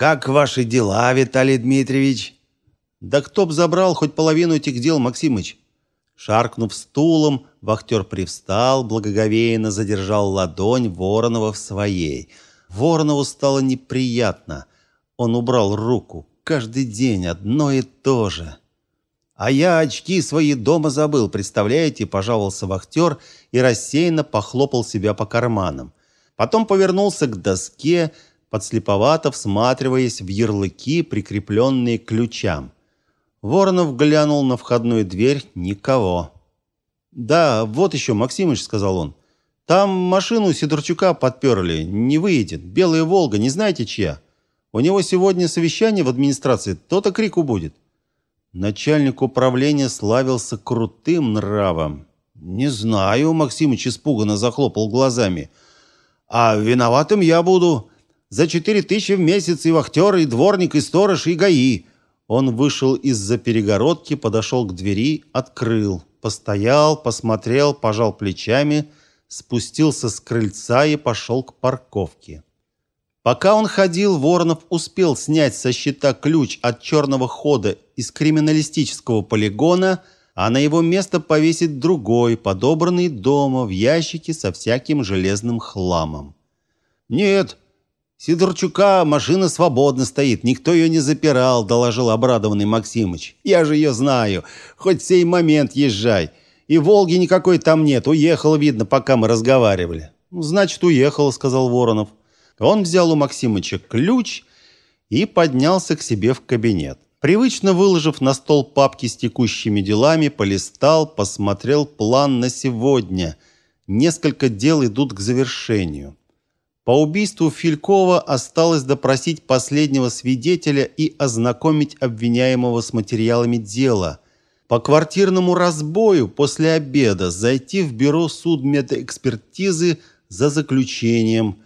Как ваши дела, Виталий Дмитриевич? Да кто б забрал хоть половину этих дел, Максимыч? Шаркнув стулом, вахтер привстал, благоговейно задержал ладонь Воронова в своей. Воронову стало неприятно. Он убрал руку. Каждый день одно и то же. А я очки свои дома забыл, представляете, пожаловался вахтер и рассеянно похлопал себя по карманам. Потом повернулся к доске, подслеповато всматриваясь в ярлыки, прикрепленные к ключам. Воронов глянул на входную дверь. Никого. «Да, вот еще, Максимыч», — сказал он. «Там машину Сидорчука подперли. Не выедет. Белая «Волга», не знаете чья? У него сегодня совещание в администрации. То-то крику будет». Начальник управления славился крутым нравом. «Не знаю», — Максимыч испуганно захлопал глазами. «А виноватым я буду. За четыре тысячи в месяц и вахтер, и дворник, и сторож, и ГАИ». Он вышел из-за перегородки, подошел к двери, открыл. Постоял, посмотрел, пожал плечами, спустился с крыльца и пошел к парковке. Пока он ходил, Воронов успел снять со счета ключ от черного хода из криминалистического полигона, а на его место повесить другой, подобранный дома в ящике со всяким железным хламом. «Нет, Сидорчука машина свободно стоит, никто ее не запирал, доложил обрадованный Максимыч. Я же ее знаю, хоть в сей момент езжай. И Волги никакой там нет, уехал, видно, пока мы разговаривали. Ну, значит, уехал, сказал Воронов. Он взял у Максимыча ключ и поднялся к себе в кабинет. Привычно выложив на стол папки с текущими делами, полистал, посмотрел план на сегодня. Несколько дел идут к завершению. По убийству Филькова осталось допросить последнего свидетеля и ознакомить обвиняемого с материалами дела. По квартирному разбою после обеда зайти в бюро судмедэкспертизы за заключением.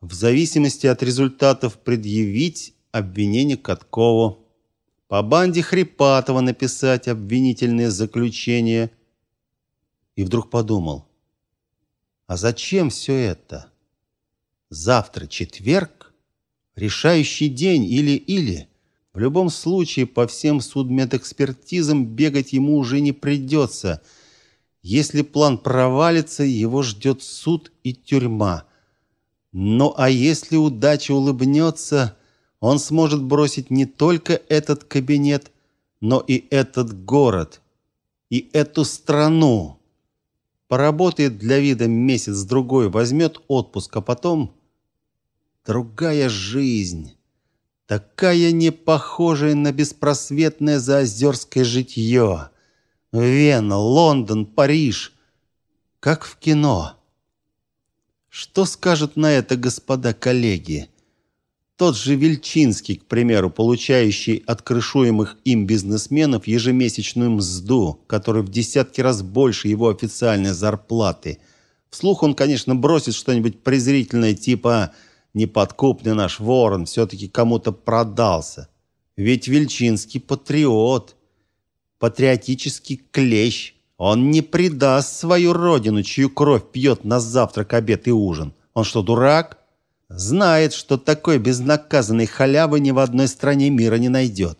В зависимости от результатов предъявить обвинение Каткову. По банде Хрипатова написать обвинительное заключение. И вдруг подумал: а зачем все это? Завтра четверг, решающий день или-или. В любом случае, по всем судмедэкспертизам бегать ему уже не придется. Если план провалится, его ждет суд и тюрьма. Ну а если удача улыбнется, он сможет бросить не только этот кабинет, но и этот город, и эту страну. Поработает для вида месяц-другой, возьмет отпуск, а потом другая жизнь. Такая не похожая на беспросветное заозерское житье. Вена, Лондон, Париж. Как в кино. Что скажут на это господа коллеги? Тот же Вельчинский, к примеру, получающий от крышуемых им бизнесменов ежемесячную мзду, которая в десятки раз больше его официальной зарплаты. Вслух он, конечно, бросит что-нибудь презрительное типа «Неподкупный наш ворон все-таки кому-то продался». Ведь Вельчинский патриот, патриотический клещ. Он не предаст свою родину, чью кровь пьет на завтрак, обед и ужин. Он что, дурак? Знает, что такой безнаказанной халявы ни в одной стране мира не найдет.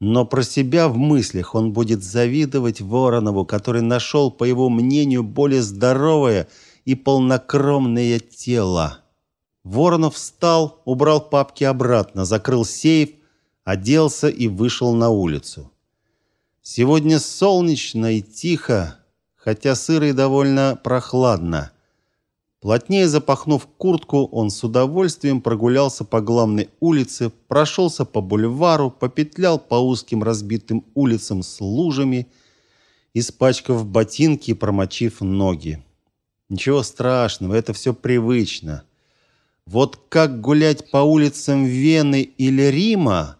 Но про себя в мыслях он будет завидовать Воронову, который нашел, по его мнению, более здоровое и полнокровное тело. Воронов встал, убрал папки обратно, закрыл сейф, оделся и вышел на улицу. Сегодня солнечно и тихо, хотя сыро и довольно прохладно. Плотнее запахнув куртку, он с удовольствием прогулялся по главной улице, прошелся по бульвару, попетлял по узким разбитым улицам с лужами, испачкав ботинки и промочив ноги. Ничего страшного, это все привычно. Вот как гулять по улицам Вены или Рима,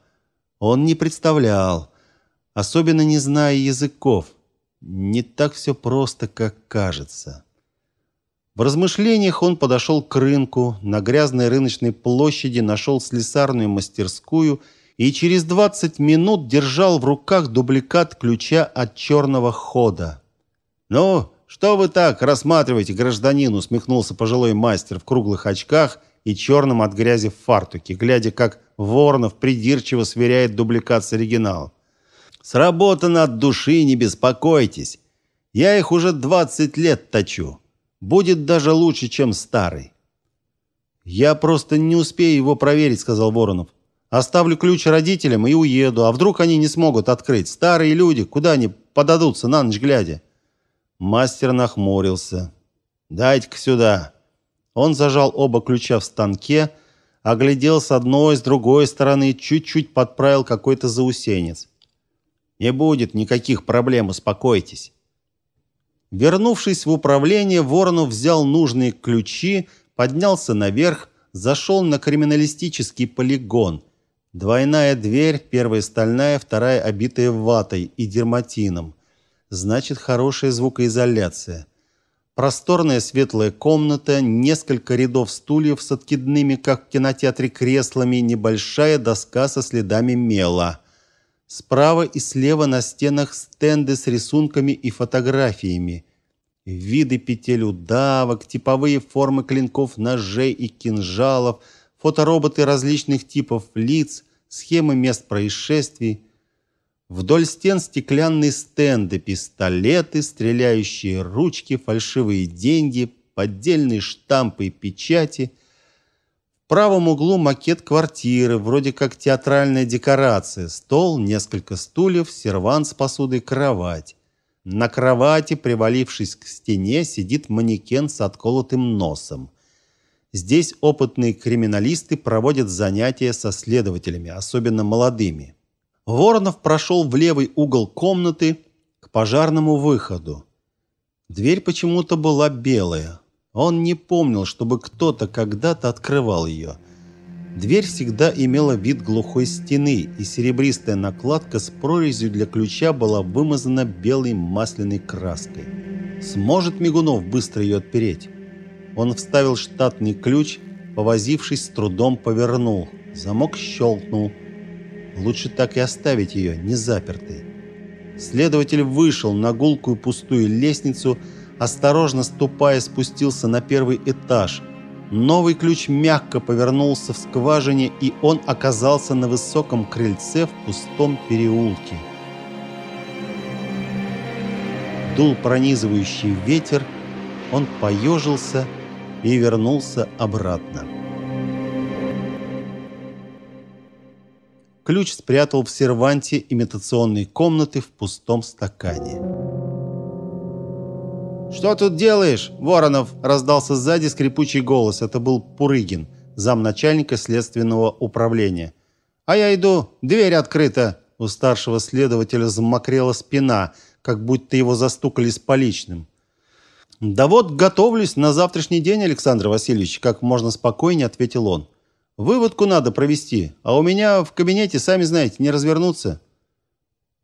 он не представлял, особенно не зная языков. Не так все просто, как кажется. В размышлениях он подошел к рынку, на грязной рыночной площади нашел слесарную мастерскую и через 20 минут держал в руках дубликат ключа от черного хода. «Ну, что вы так рассматриваете, гражданин?» усмехнулся пожилой мастер в круглых очках и черном от грязи фартуке, глядя, как Воронов придирчиво сверяет дубликат с оригиналом. «Сработано от души, не беспокойтесь. Я их уже 20 лет точу. Будет даже лучше, чем старый». «Я просто не успею его проверить», — сказал Воронов. «Оставлю ключ родителям и уеду. А вдруг они не смогут открыть? Старые люди, куда они подадутся на ночь глядя?» Мастер нахмурился. «Дайте-ка сюда». Он зажал оба ключа в станке, оглядел с одной, с другой стороны, чуть-чуть подправил какой-то заусенец. «Не будет никаких проблем, успокойтесь». Вернувшись в управление, Воронов взял нужные ключи, поднялся наверх, зашел на криминалистический полигон. Двойная дверь, первая стальная, вторая обитая ватой и дерматином. Значит, хорошая звукоизоляция. Просторная светлая комната, несколько рядов стульев с откидными, как в кинотеатре, креслами, небольшая доска со следами мела. Справа и слева на стенах стенды с рисунками и фотографиями. Виды петель удавок, типовые формы клинков, ножей и кинжалов, фотороботы различных типов лиц, схемы мест происшествий – Вдоль стен стеклянные стенды, пистолеты, стреляющие ручки, фальшивые деньги, поддельные штампы и печати. Правом углу макет квартиры, вроде как театральная декорация. Стол, несколько стульев, сервант с посудой, кровать. На кровати, привалившись к стене, сидит манекен с отколотым носом. Здесь опытные криминалисты проводят занятия со следователями, особенно молодыми. Воронов прошел в левый угол комнаты к пожарному выходу. Дверь почему-то была белая. Он не помнил, чтобы кто-то когда-то открывал ее. Дверь всегда имела вид глухой стены, и серебристая накладка с прорезью для ключа была вымазана белой масляной краской. Сможет Мигунов быстро ее отпереть? Он вставил штатный ключ, повозившись с трудом повернул. Замок щелкнул. Лучше так и оставить ее не запертой. Следователь вышел на гулкую пустую лестницу, осторожно ступая, спустился на первый этаж. Новый ключ мягко повернулся в скважине, и он оказался на высоком крыльце в пустом переулке. Дул пронизывающий ветер, он поежился и вернулся обратно. Ключ спрятал в серванте имитационной комнаты в пустом стакане. «Что тут делаешь, Воронов?» – раздался сзади скрипучий голос. Это был Пурыгин, замначальника следственного управления. «А я иду, дверь открыта!» У старшего следователя замокрела спина, как будто его застукали с поличным. «Да вот, готовлюсь на завтрашний день, Александр Васильевич», как можно спокойнее ответил он. Выводку надо провести, а у меня в кабинете, сами знаете, не развернуться.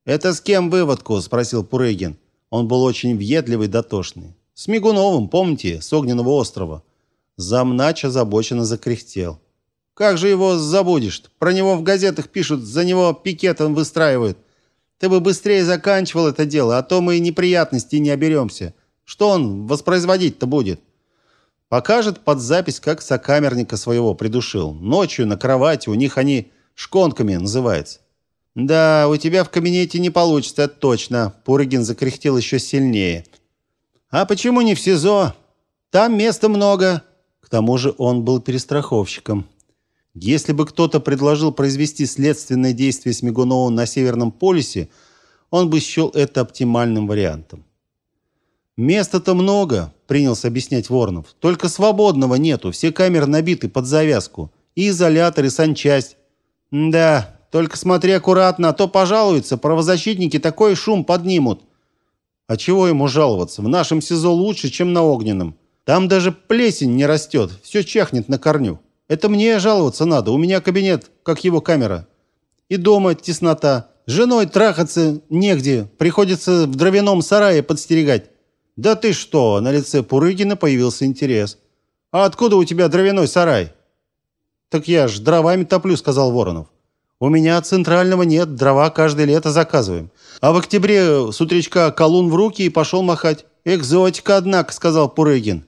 Это с кем выводку? спросил Пурыгин. Он был очень въедливый, дотошный. С Мигуновым, помните, с Огненного острова. Замнач озабоченно закряхтел. Как же его забудешь? Про него в газетах пишут, за него пикетом выстраивают. Ты бы быстрее заканчивал это дело, а то мы неприятностей не оберемся. Что он воспроизводить-то будет? Покажет под запись, как сокамерника своего придушил. Ночью на кровати, у них они шконками называются. Да, у тебя в кабинете не получится, точно. Пурыгин закряхтел еще сильнее. А почему не в СИЗО? Там места много. К тому же он был перестраховщиком. Если бы кто-то предложил произвести следственное действие с Мигуновым на Северном полюсе, он бы счел это оптимальным вариантом. Места-то много, принялся объяснять Воронов. Только свободного нету, все камеры набиты под завязку. И изолятор, и санчасть. Да, только смотри аккуратно, а то пожалуются, правозащитники такой шум поднимут. А чего ему жаловаться? В нашем СИЗО лучше, чем на огненном. Там даже плесень не растет, все чахнет на корню. Это мне жаловаться надо, у меня кабинет, как его камера. И дома теснота. С женой трахаться негде, приходится в дровяном сарае подстерегать. «Да ты что?» На лице Пурыгина появился интерес. «А откуда у тебя дровяной сарай?» «Так я ж дровами топлю», — сказал Воронов. «У меня центрального нет, дрова каждое лето заказываем. А в октябре с утречка колун в руки и пошел махать. Экзотика, однако», — сказал Пурыгин.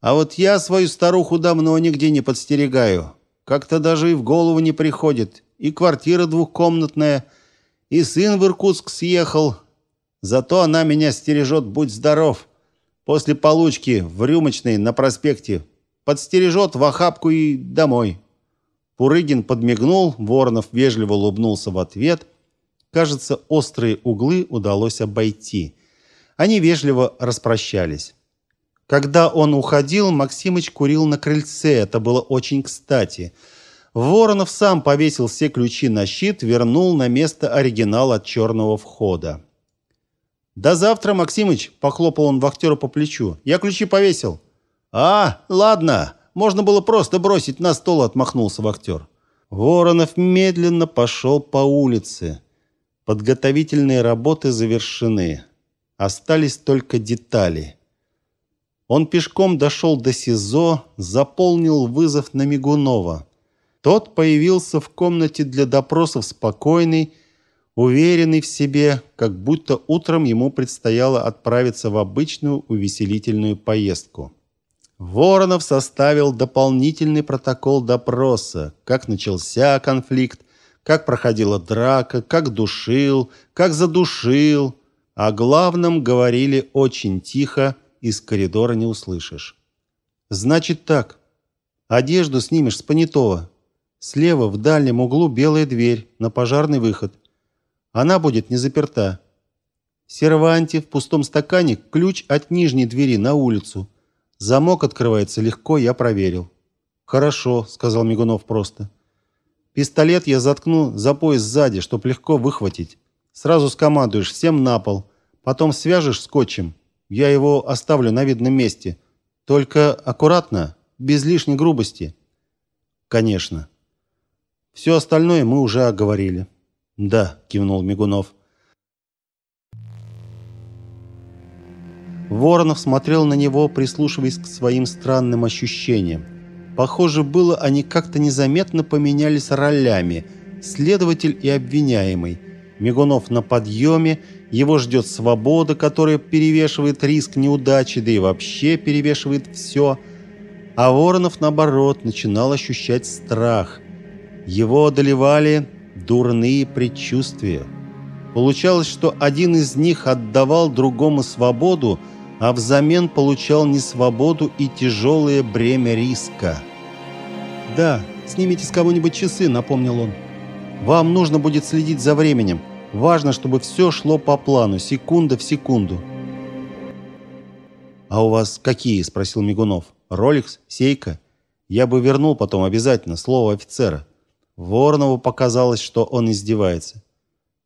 А вот я свою старуху давно нигде не подстерегаю. Как-то даже и в голову не приходит. И квартира двухкомнатная, и сын в Иркутск съехал. Зато она меня стережет, будь здоров. После получки в рюмочной на проспекте подстережет в охапку и домой. Пурыгин подмигнул, Воронов вежливо улыбнулся в ответ. Кажется, острые углы удалось обойти. Они вежливо распрощались. Когда он уходил, Максимыч курил на крыльце. Это было очень кстати. Воронов сам повесил все ключи на щит, вернул на место оригинал от черного входа. «До завтра, Максимыч!» – похлопал он вахтера по плечу. «Я ключи повесил». «А, ладно, можно было просто бросить на стол», – отмахнулся вахтер. Воронов медленно пошел по улице. Подготовительные работы завершены. Остались только детали. Он пешком дошел до СИЗО, заполнил вызов на Мигунова. Тот появился в комнате для допросов спокойный, уверенный в себе, как будто утром ему предстояло отправиться в обычную увеселительную поездку. Воронов составил дополнительный протокол допроса, как начался конфликт, как проходила драка, как душил, как задушил. О главном говорили очень тихо, из коридора не услышишь. Значит так. Одежду снимешь с понятого. Слева в дальнем углу белая дверь на пожарный выход. Она будет не заперта. В в пустом стакане ключ от нижней двери на улицу. Замок открывается легко, я проверил. Хорошо, сказал Мигунов просто. Пистолет я заткну за пояс сзади, чтоб легко выхватить. Сразу скомандуешь всем на пол, потом свяжешь скотчем. Я его оставлю на видном месте. Только аккуратно, без лишней грубости. Конечно. Все остальное мы уже оговорили. Да, кивнул Мигунов. Воронов смотрел на него, прислушиваясь к своим странным ощущениям. Похоже, было, они как-то незаметно поменялись ролями. Следователь и обвиняемый. Мигунов на подъеме, его ждет свобода, которая перевешивает риск неудачи, да и вообще перевешивает все. А Воронов, наоборот, начинал ощущать страх. Его одолевали дурные предчувствия. Получалось, что один из них отдавал другому свободу, а взамен получал несвободу и тяжелое бремя риска. «Да, снимите с кого-нибудь часы», — напомнил он. «Вам нужно будет следить за временем. Важно, чтобы все шло по плану, секунда в секунду». «А у вас какие?» – спросил Мигунов. «Роликс? Сейка?» «Я бы вернул потом обязательно, слово офицера». Воронову показалось, что он издевается.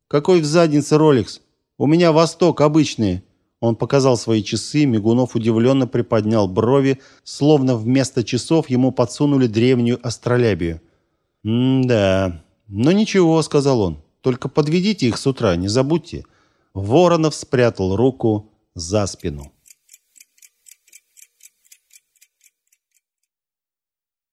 «Какой в заднице Роликс? У меня Восток обычные». Он показал свои часы, Мигунов удивленно приподнял брови, словно вместо часов ему подсунули древнюю астролябию. «М-да. Но ничего», — сказал он. «Только подведите их с утра, не забудьте». Воронов спрятал руку за спину.